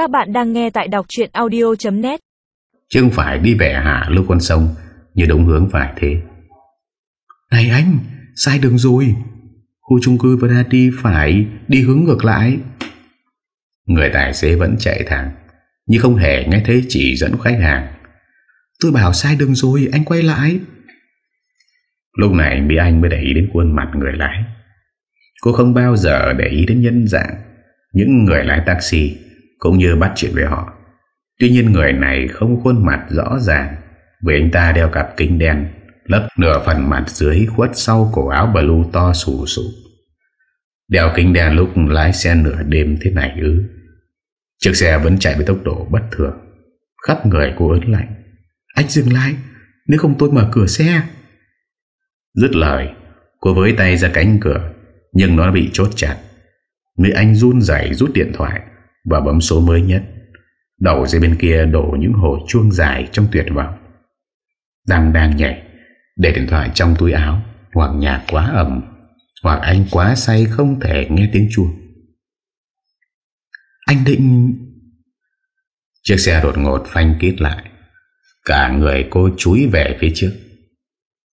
Các bạn đang nghe tại đọc chuyện audio.net Chứ không phải đi về hạ lưu con sông, Như đúng hướng phải thế. Này anh, Sai đường rồi. Khu chung cư vừa đi phải, Đi hướng ngược lại. Người tài xế vẫn chạy thẳng, Nhưng không hề nghe thấy chỉ dẫn khách hàng. Tôi bảo sai đường rồi, Anh quay lại. Lúc này Mỹ Anh mới để ý đến khuôn mặt người lái. Cô không bao giờ để ý đến nhân dạng, Những người lái taxi. Cũng như bắt chuyện với họ. Tuy nhiên người này không khuôn mặt rõ ràng, Vì anh ta đeo cặp kính đen, Lấp nửa phần mặt dưới khuất sau cổ áo blue to sù sụ. Đeo kính đen lúc lái xe nửa đêm thế này ư? Chiếc xe vẫn chạy với tốc độ bất thường. Khắp người cô ớn lạnh. Anh dừng lại, Nếu không tôi mở cửa xe. Dứt lời, Cô với tay ra cánh cửa, Nhưng nó bị chốt chặt Người anh run rẩy rút điện thoại và bấm số mới nhất. Đầu dây bên kia đổ những hồi chuông dài Trong tuyệt vọng. Đang đang nhảy, Để điện thoại trong túi áo, Hoặc nhạc quá ẩm, Hoặc anh quá say không thể nghe tiếng chuông. Anh định Chiếc xe đột ngột phanh kít lại. Cả người cô chúi về phía trước.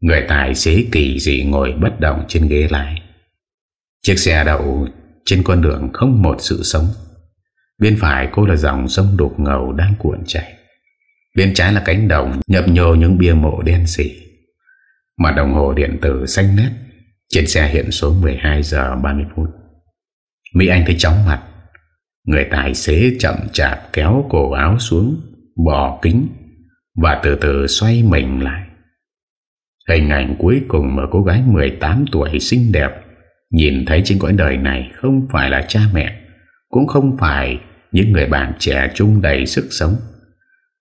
Người tài xế kỳ dị ngồi bất động trên ghế lái. Chiếc xe đậu trên con đường không một sự sống. Bên phải cô là dòng sông đục ngầu đang cuộn chảy. Bên trái là cánh đồng nhập nhô những bia mộ đen xỉ Mà đồng hồ điện tử xanh nét Trên xe hiện số 12 giờ 30 phút. Mỹ Anh thấy chóng mặt. Người tài xế chậm chạp kéo cổ áo xuống Bỏ kính Và từ từ xoay mình lại. Hình ảnh cuối cùng mà cô gái 18 tuổi xinh đẹp Nhìn thấy trên cõi đời này Không phải là cha mẹ cũng không phải những người bạn trẻ trung đầy sức sống,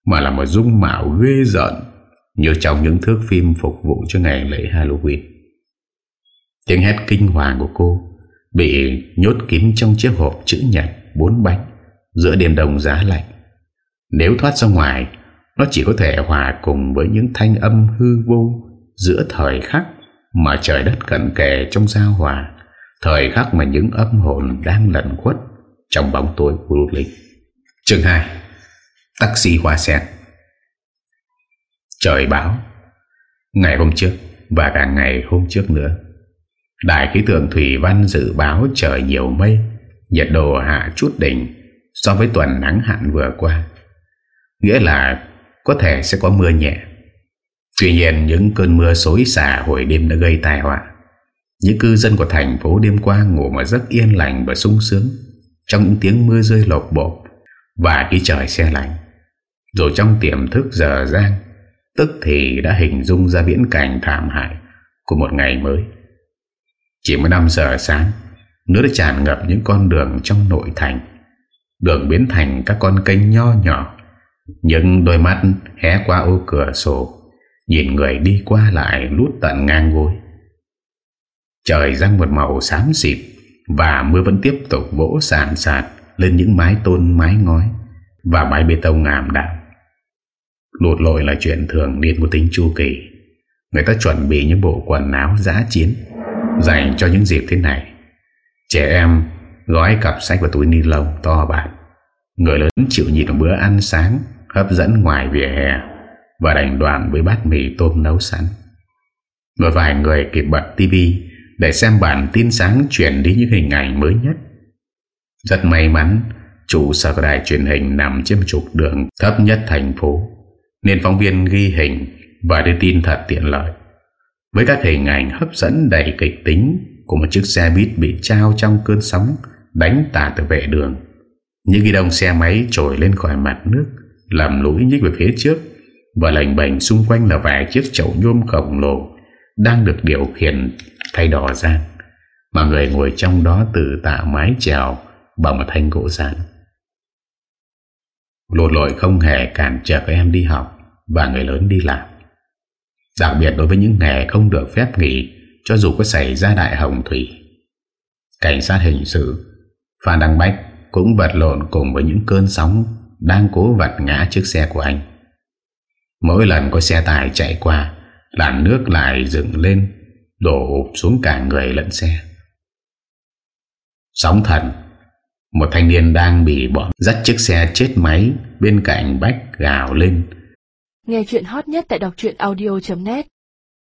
Mà là một dung mạo ghê giận Như trong những thước phim phục vụ cho ngày lễ Halloween. Tiếng hét kinh hoàng của cô Bị nhốt kín trong chiếc hộp chữ nhật Bốn bánh Giữa đêm đông giá lạnh. Nếu thoát ra ngoài, Nó chỉ có thể hòa cùng với những thanh âm hư vô Giữa thời khắc Mà trời đất cận kề trong giao hòa, Thời khắc mà những âm hồn đang lẩn khuất trong bóng tối của lụt lịch Chương 2 Taxi hoa sen. Trời báo. Ngày hôm trước Và cả ngày hôm trước nữa, Đài khí tượng Thủy Văn dự báo trời nhiều mây, Nhiệt độ hạ chút đỉnh So với tuần nắng hạn vừa qua. Nghĩa là Có thể sẽ có mưa nhẹ. Tuy nhiên, những cơn mưa xối xả hồi đêm đã gây tai họa. Những cư dân của thành phố đêm qua ngủ mà rất yên lành và sung sướng. Trong những tiếng mưa rơi lột bột Và khi trời xe lạnh. Rồi trong tiềm thức giờ giang, Tức thì đã hình dung ra viễn cảnh thảm hại Của một ngày mới. Chỉ mới 5 giờ sáng, Nước đã tràn ngập những con đường trong nội thành. Đường biến thành các con kênh nho nhỏ Những đôi mắt hé qua ô cửa sổ, Nhìn người đi qua lại lút tận ngang gối. Trời răng một màu xám xịt và mưa vẫn tiếp tục vỗ sàn sạt Lên những mái tôn, mái ngói Và mái bê tông ngàm đạm. Lụt lội là chuyện thường niên của tính chu kỳ. Người ta chuẩn bị những bộ quần áo giá chiến Dành cho những dịp thế này. Trẻ em gói cặp sách và túi ni lông to bản Người lớn chịu nhịn một bữa ăn sáng Hấp dẫn ngoài vỉa hè Và đành đoàn với bát mì tôm nấu sẵn. Một vài người kịp bật tivi để xem bản tin sáng chuyển đi những hình ảnh mới nhất. Rất may mắn, chủ sở đài truyền hình nằm trên trục đường thấp nhất thành phố, nên phóng viên ghi hình và đưa tin thật tiện lợi. Với các hình ảnh hấp dẫn đầy kịch tính của một chiếc xe buýt bị trao trong cơn sóng đánh tả từ vệ đường. Những ghi đông xe máy trồi lên khỏi mặt nước, làm lũi nhích về phía trước, và lành bành xung quanh là vài chiếc chậu nhôm khổng lồ đang được điều khiển thay đỏ giang mà người ngồi trong đó tự tạ mái trèo bằng một thanh gỗ rán. Lột lội không hề cản trở em đi học và người lớn đi làm. Đặc biệt đối với những nghề không được phép nghỉ cho dù có xảy ra đại hồng thủy. Cảnh sát hình sự Phan Đăng Bách cũng vật lộn cùng với những cơn sóng đang cố vật ngã chiếc xe của anh. Mỗi lần có xe tải chạy qua, làn nước lại dựng lên Đổ hụp xuống cả người lẫn xe Sóng thần, Một thanh niên đang bị bọn dắt chiếc xe chết máy bên cạnh Bách gào lên. Nghe chuyện hot nhất tại đọc audio.net